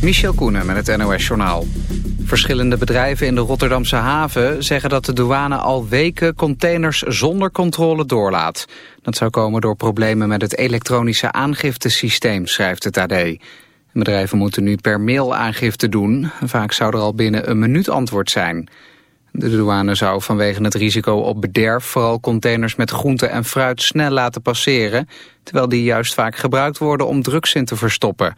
Michel Koenen met het NOS-journaal. Verschillende bedrijven in de Rotterdamse haven zeggen dat de douane al weken containers zonder controle doorlaat. Dat zou komen door problemen met het elektronische aangiftesysteem, schrijft het AD. Bedrijven moeten nu per mail aangifte doen. Vaak zou er al binnen een minuut antwoord zijn. De douane zou vanwege het risico op bederf vooral containers met groente en fruit snel laten passeren, terwijl die juist vaak gebruikt worden om drugs in te verstoppen.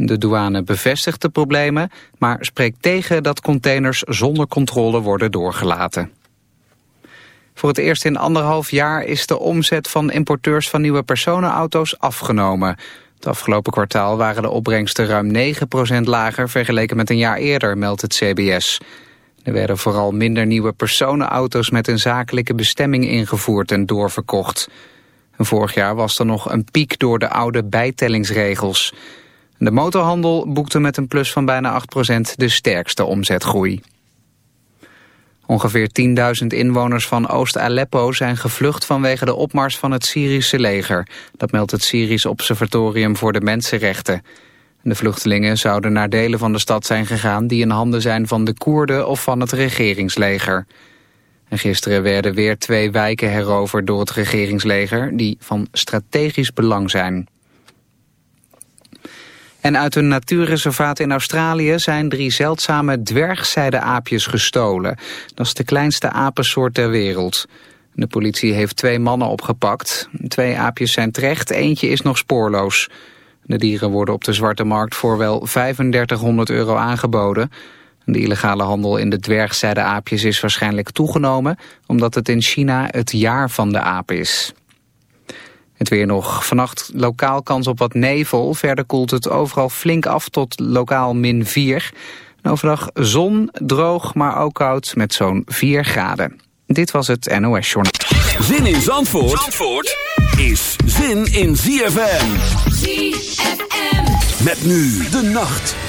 De douane bevestigt de problemen, maar spreekt tegen dat containers zonder controle worden doorgelaten. Voor het eerst in anderhalf jaar is de omzet van importeurs van nieuwe personenauto's afgenomen. Het afgelopen kwartaal waren de opbrengsten ruim 9% lager vergeleken met een jaar eerder, meldt het CBS. Er werden vooral minder nieuwe personenauto's met een zakelijke bestemming ingevoerd en doorverkocht. vorig jaar was er nog een piek door de oude bijtellingsregels. De motorhandel boekte met een plus van bijna 8% de sterkste omzetgroei. Ongeveer 10.000 inwoners van Oost-Aleppo zijn gevlucht vanwege de opmars van het Syrische leger. Dat meldt het Syrisch Observatorium voor de Mensenrechten. De vluchtelingen zouden naar delen van de stad zijn gegaan die in handen zijn van de Koerden of van het regeringsleger. En gisteren werden weer twee wijken heroverd door het regeringsleger die van strategisch belang zijn. En uit een natuurreservaat in Australië zijn drie zeldzame dwergzijdeaapjes gestolen. Dat is de kleinste apensoort ter wereld. De politie heeft twee mannen opgepakt. Twee aapjes zijn terecht, eentje is nog spoorloos. De dieren worden op de zwarte markt voor wel 3500 euro aangeboden. De illegale handel in de dwergzijdeaapjes is waarschijnlijk toegenomen... omdat het in China het jaar van de aap is. Het weer nog. Vannacht lokaal kans op wat nevel. Verder koelt het overal flink af tot lokaal min 4. overdag zon, droog, maar ook koud met zo'n 4 graden. Dit was het NOS Journal. Zin in Zandvoort, Zandvoort is zin in ZFM. ZFM. Met nu de nacht.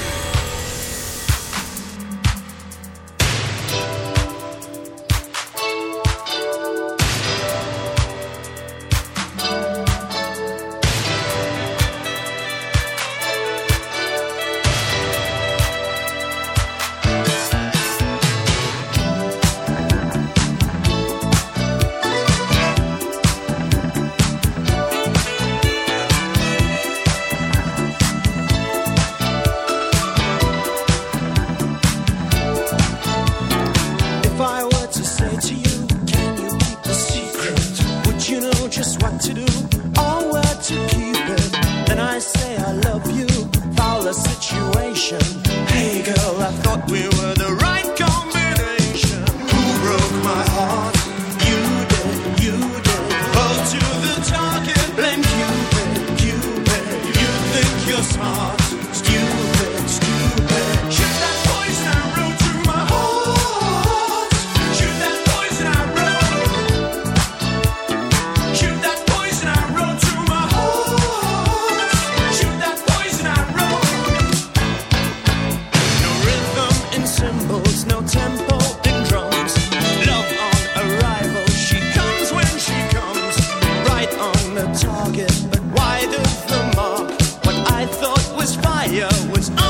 fire was on.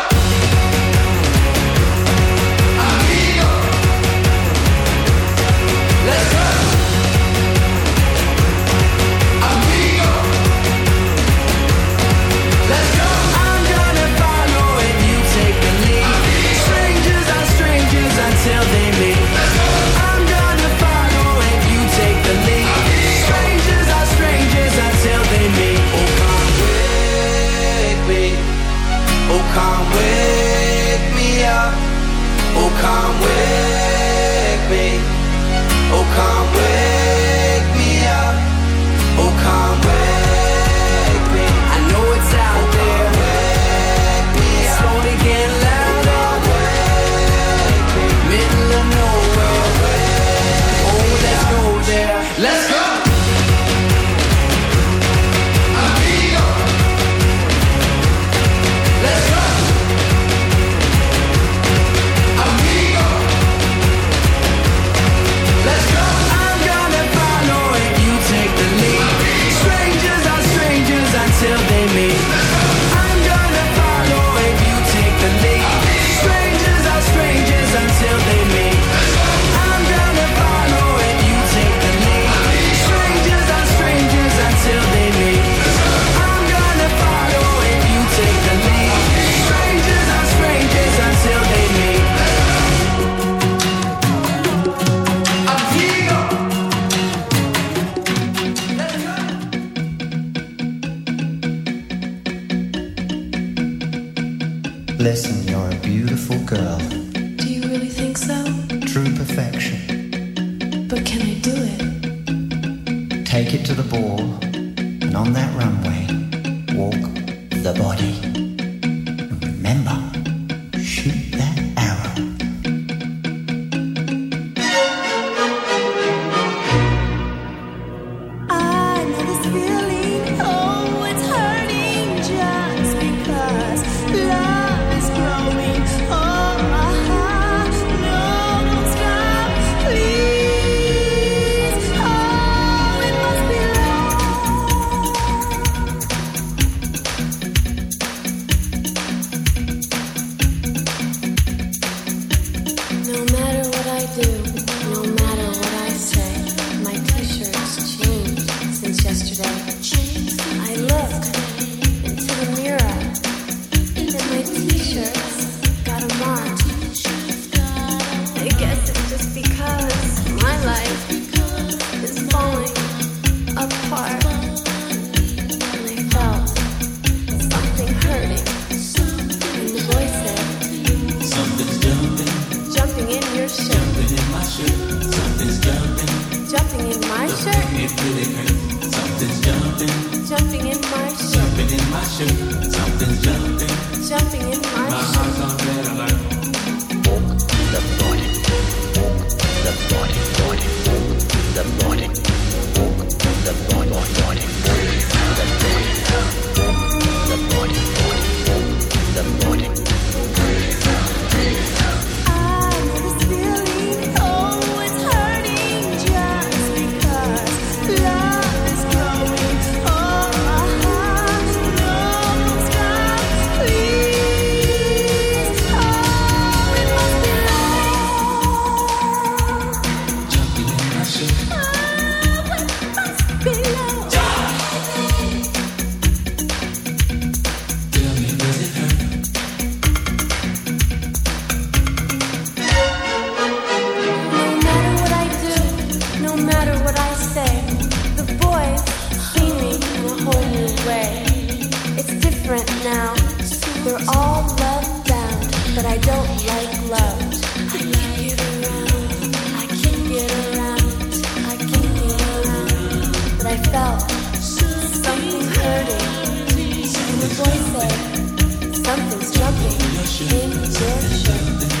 Something's hurting. And the voice said, Something's struggling. in your.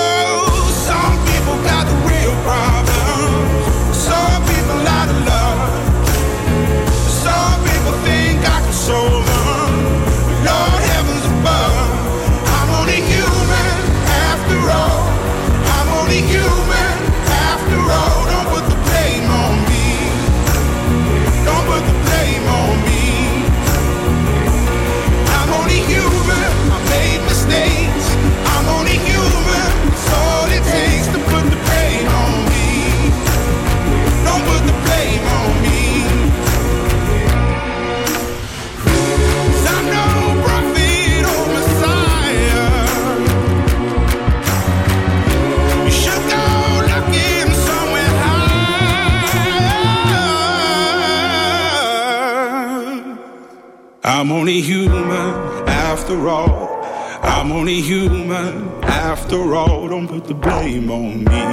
the blame on me.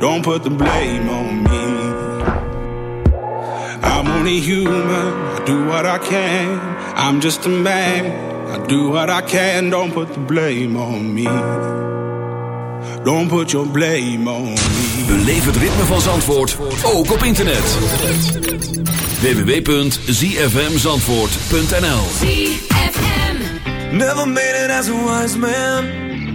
Don't put the blame on me. I'm only human. I do what I can. I'm just a man. I do what I can. Don't put the blame on me. Don't put your blame on me. Beleef het ritme van Zandvoort, ook op internet. www.zfmzandvoort.nl Never made it as a wise man.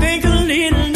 think a little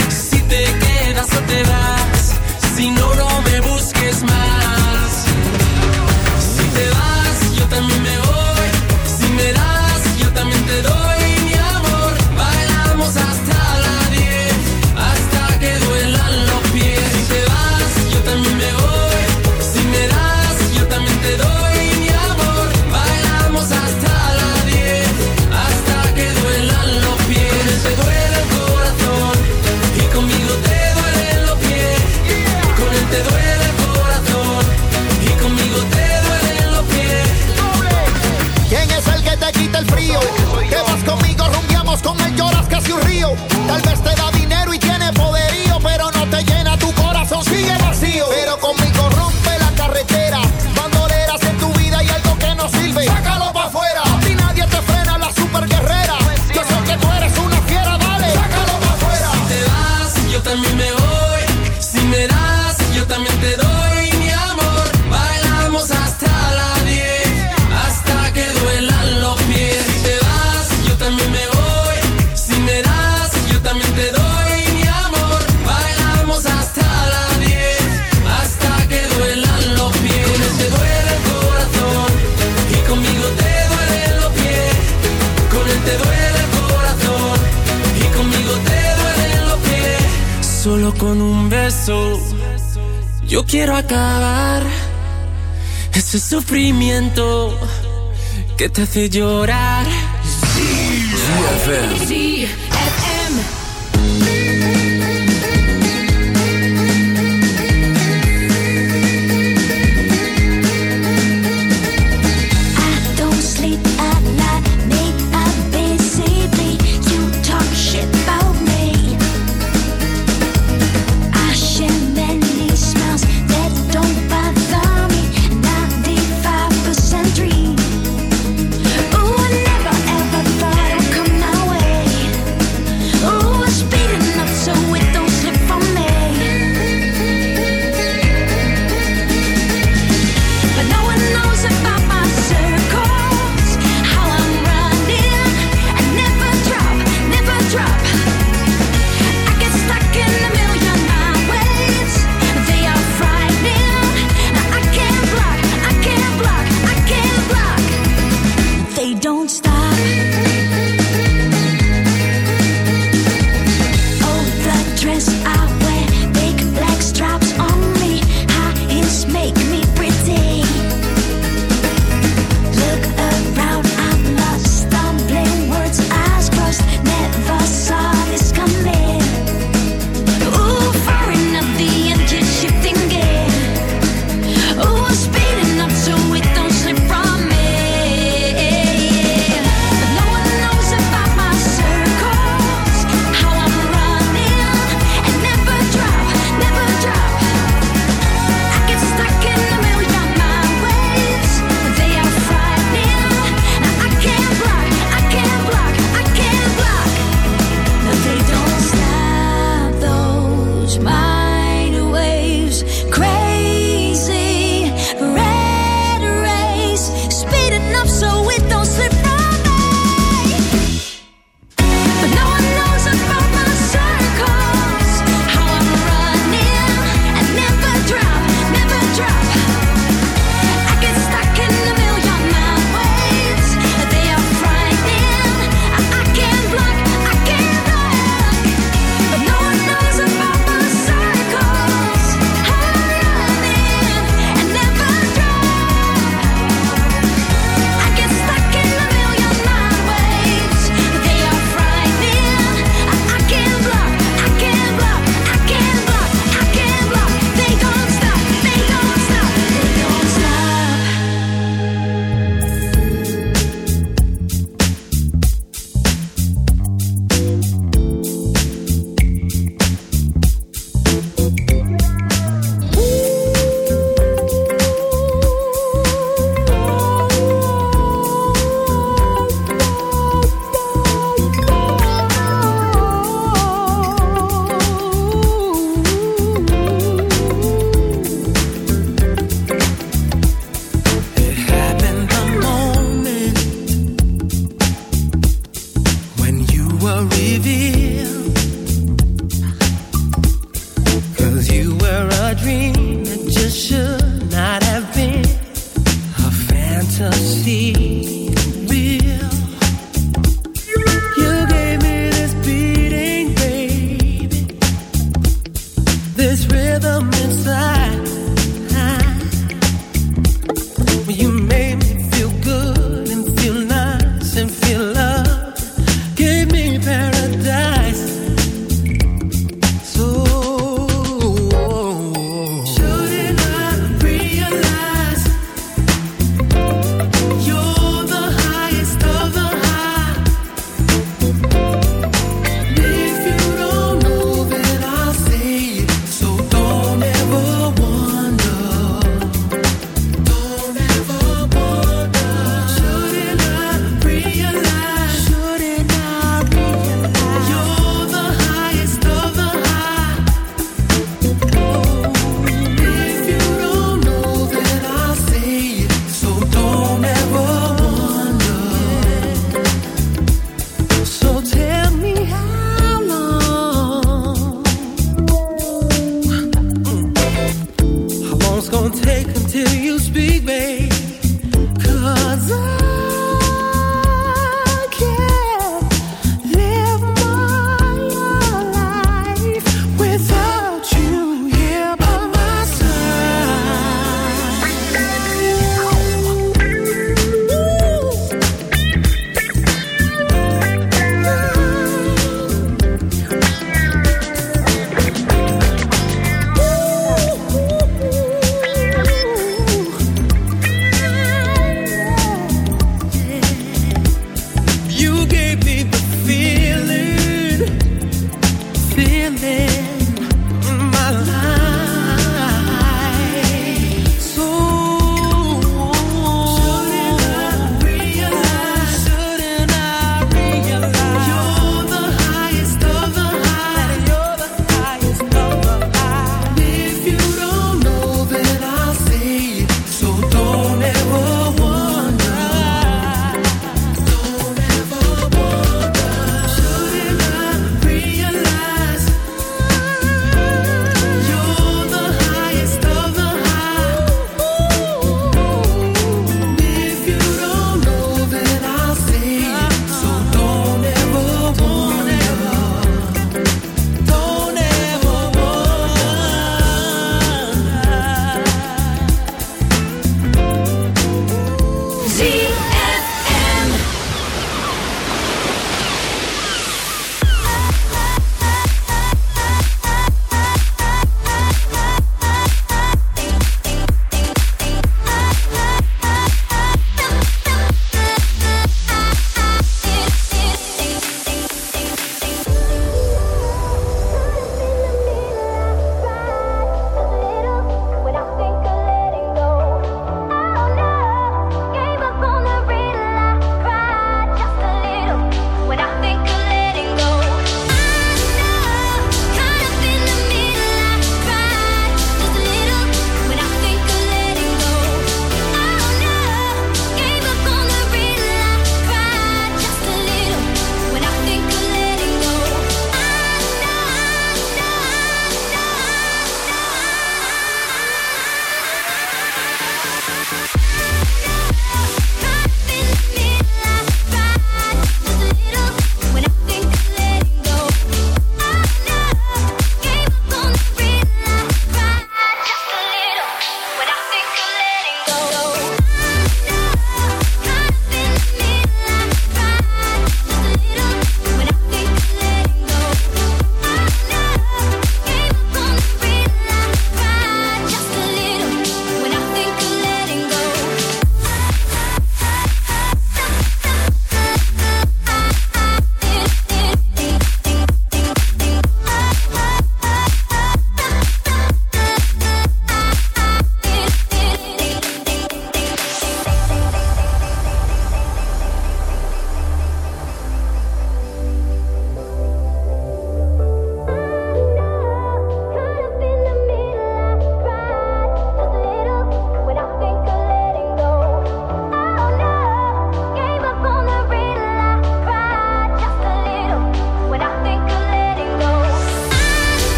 Que te hace llorar.